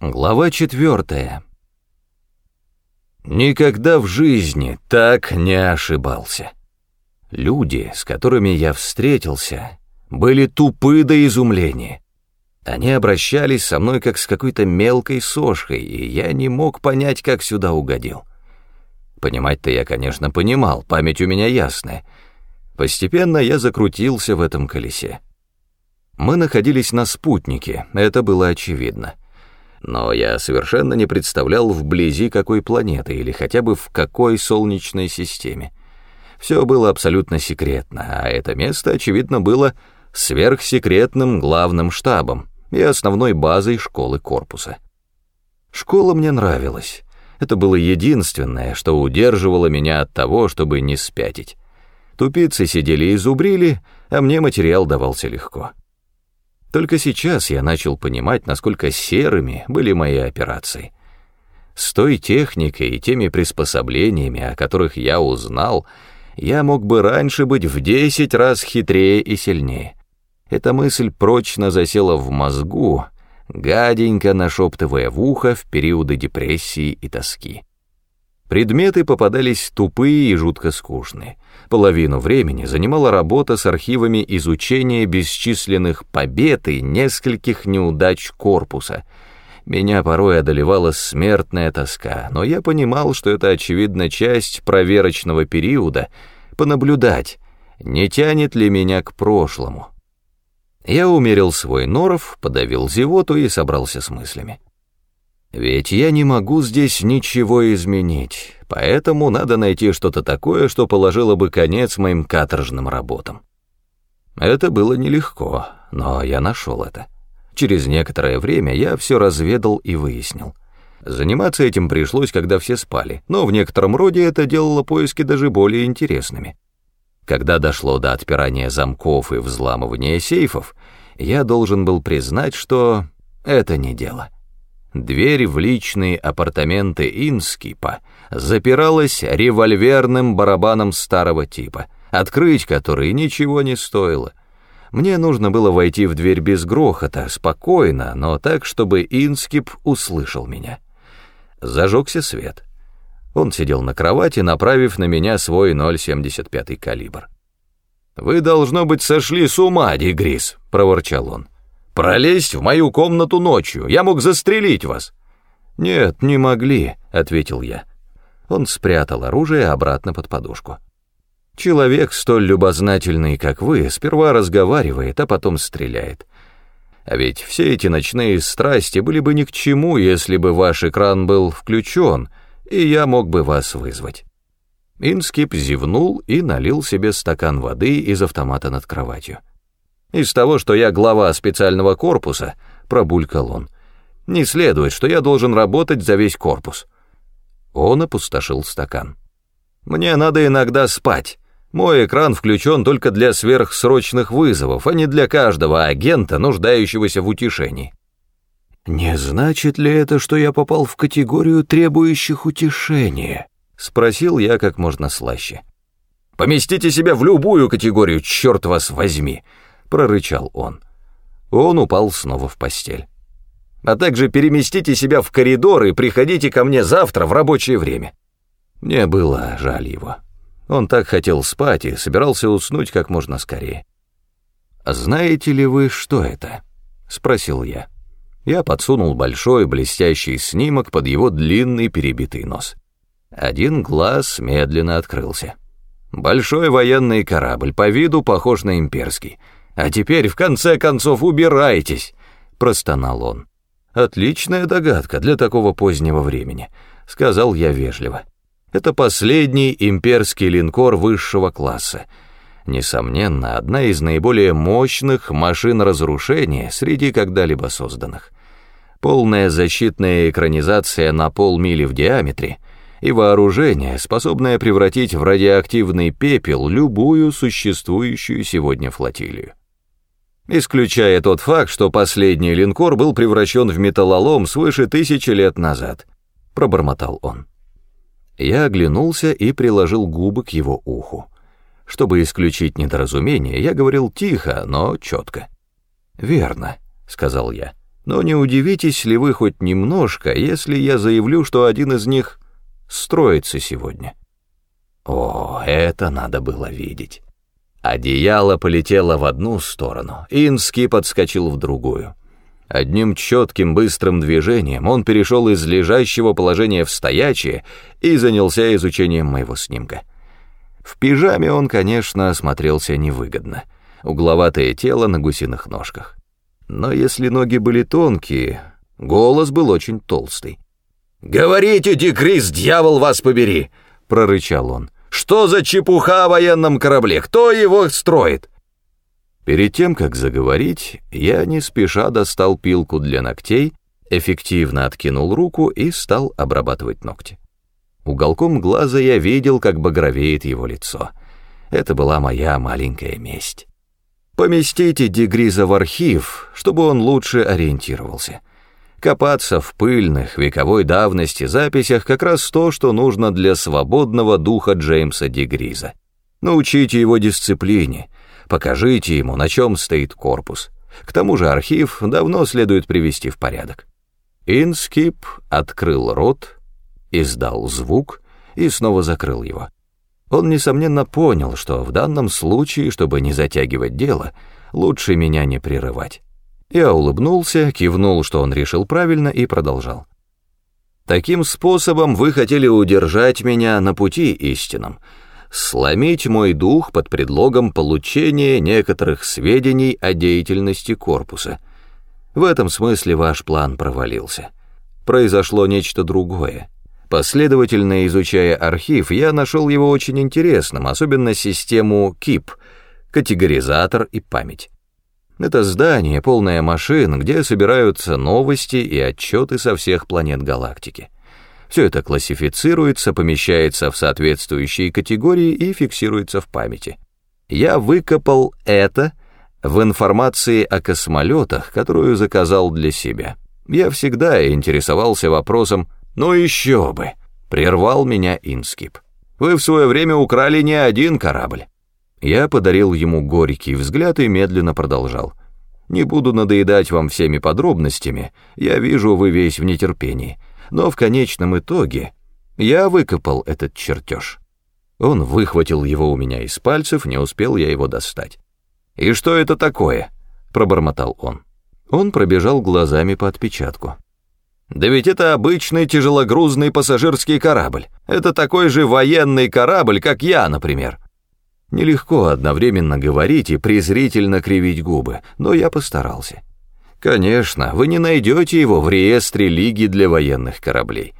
Глава четвертая. Никогда в жизни так не ошибался. Люди, с которыми я встретился, были тупы до изумления. Они обращались со мной как с какой-то мелкой сошкой, и я не мог понять, как сюда угодил. Понимать-то я, конечно, понимал, память у меня ясная. Постепенно я закрутился в этом колесе. Мы находились на спутнике, это было очевидно но я совершенно не представлял вблизи какой планеты или хотя бы в какой солнечной системе. Все было абсолютно секретно, а это место, очевидно, было сверхсекретным главным штабом и основной базой школы корпуса. Школа мне нравилась. Это было единственное, что удерживало меня от того, чтобы не спятить. Тупицы сидели и зубрили, а мне материал давался легко. Только сейчас я начал понимать, насколько серыми были мои операции. С той техникой и теми приспособлениями, о которых я узнал, я мог бы раньше быть в десять раз хитрее и сильнее. Эта мысль прочно засела в мозгу, гаденько нашептывая в ухо в периоды депрессии и тоски. Предметы попадались тупые и жутко скучные. Половину времени занимала работа с архивами изучения бесчисленных побед и нескольких неудач корпуса. Меня порой одолевала смертная тоска, но я понимал, что это, очевидно, часть проверочного периода, понаблюдать, не тянет ли меня к прошлому. Я умерил свой норов, подавил зевоту и собрался с мыслями. Ведь я не могу здесь ничего изменить, поэтому надо найти что-то такое, что положило бы конец моим каторжным работам. Это было нелегко, но я нашел это. Через некоторое время я все разведал и выяснил. Заниматься этим пришлось, когда все спали, но в некотором роде это делало поиски даже более интересными. Когда дошло до отпирания замков и взламывания сейфов, я должен был признать, что это не дело. Дверь в личные апартаменты Инскипа запиралась револьверным барабаном старого типа, открыть который ничего не стоило. Мне нужно было войти в дверь без грохота, спокойно, но так, чтобы Инскип услышал меня. Зажегся свет. Он сидел на кровати, направив на меня свой 0,75 калибр. «Вы, должно быть, сошли с ума, Дигрис», — проворчал он. Пролезть в мою комнату ночью, я мог застрелить вас». «Нет, не могли», — ответил я. Он спрятал оружие обратно под подушку. «Человек, столь любознательный, как вы, сперва разговаривает, а потом стреляет. А ведь все эти ночные страсти были бы ни к чему, если бы ваш экран был включен, и я мог бы вас вызвать». Инскип зевнул и налил себе стакан воды из автомата над кроватью. Из того, что я глава специального корпуса, пробулькал он, не следует, что я должен работать за весь корпус. Он опустошил стакан. Мне надо иногда спать. Мой экран включен только для сверхсрочных вызовов, а не для каждого агента, нуждающегося в утешении. «Не значит ли это, что я попал в категорию требующих утешения?» — спросил я как можно слаще. «Поместите себя в любую категорию, черт вас возьми!» Прорычал он. Он упал снова в постель. А также переместите себя в коридор и приходите ко мне завтра в рабочее время. Мне было жаль его. Он так хотел спать и собирался уснуть как можно скорее. «Знаете ли вы, что это?» — спросил я. Я подсунул большой блестящий снимок под его длинный перебитый нос. Один глаз медленно открылся. Большой военный корабль, по виду похож на имперский — «А теперь, в конце концов, убирайтесь!» — простонал он. «Отличная догадка для такого позднего времени», — сказал я вежливо. «Это последний имперский линкор высшего класса. Несомненно, одна из наиболее мощных машин разрушения среди когда-либо созданных. Полная защитная экранизация на полмили в диаметре и вооружение, способное превратить в радиоактивный пепел любую существующую сегодня флотилию исключая тот факт, что последний линкор был превращен в металлолом свыше тысячи лет назад», — пробормотал он. Я оглянулся и приложил губы к его уху. Чтобы исключить недоразумение, я говорил тихо, но четко. «Верно», — сказал я. Но не удивитесь ли вы хоть немножко, если я заявлю, что один из них строится сегодня? О, это надо было видеть. Одеяло полетело в одну сторону, Инский подскочил в другую. Одним четким быстрым движением он перешел из лежащего положения в стоячее и занялся изучением моего снимка. В пижаме он, конечно, смотрелся невыгодно. Угловатое тело на гусиных ножках. Но если ноги были тонкие, голос был очень толстый. «Говорите, Дикрис, дьявол вас побери!» — прорычал он. Что за чепуха о военном корабле? Кто его строит?» Перед тем, как заговорить, я не спеша достал пилку для ногтей, эффективно откинул руку и стал обрабатывать ногти. Уголком глаза я видел, как багровеет его лицо. Это была моя маленькая месть. Поместите Дегриза в архив, чтобы он лучше ориентировался. Копаться в пыльных, вековой давности записях как раз то, что нужно для свободного духа Джеймса Дегриза. Научите его дисциплине, покажите ему, на чем стоит корпус. К тому же архив давно следует привести в порядок. Инскип открыл рот, издал звук и снова закрыл его. Он, несомненно, понял, что в данном случае, чтобы не затягивать дело, лучше меня не прерывать. Я улыбнулся, кивнул, что он решил правильно, и продолжал. Таким способом вы хотели удержать меня на пути истинном, сломить мой дух под предлогом получения некоторых сведений о деятельности корпуса. В этом смысле ваш план провалился. Произошло нечто другое. Последовательно изучая архив, я нашел его очень интересным, особенно систему КИП, категоризатор и память. Это здание, полное машин, где собираются новости и отчеты со всех планет галактики. Все это классифицируется, помещается в соответствующие категории и фиксируется в памяти. Я выкопал это в информации о космолетах, которую заказал для себя. Я всегда интересовался вопросом «ну еще бы», прервал меня Инскип. Вы в свое время украли не один корабль. Я подарил ему горький взгляд и медленно продолжал. «Не буду надоедать вам всеми подробностями, я вижу, вы весь в нетерпении, но в конечном итоге я выкопал этот чертеж». Он выхватил его у меня из пальцев, не успел я его достать. «И что это такое?» — пробормотал он. Он пробежал глазами по отпечатку. «Да ведь это обычный тяжелогрузный пассажирский корабль. Это такой же военный корабль, как я, например. Нелегко одновременно говорить и презрительно кривить губы, но я постарался. Конечно, вы не найдете его в реестре Лиги для военных кораблей.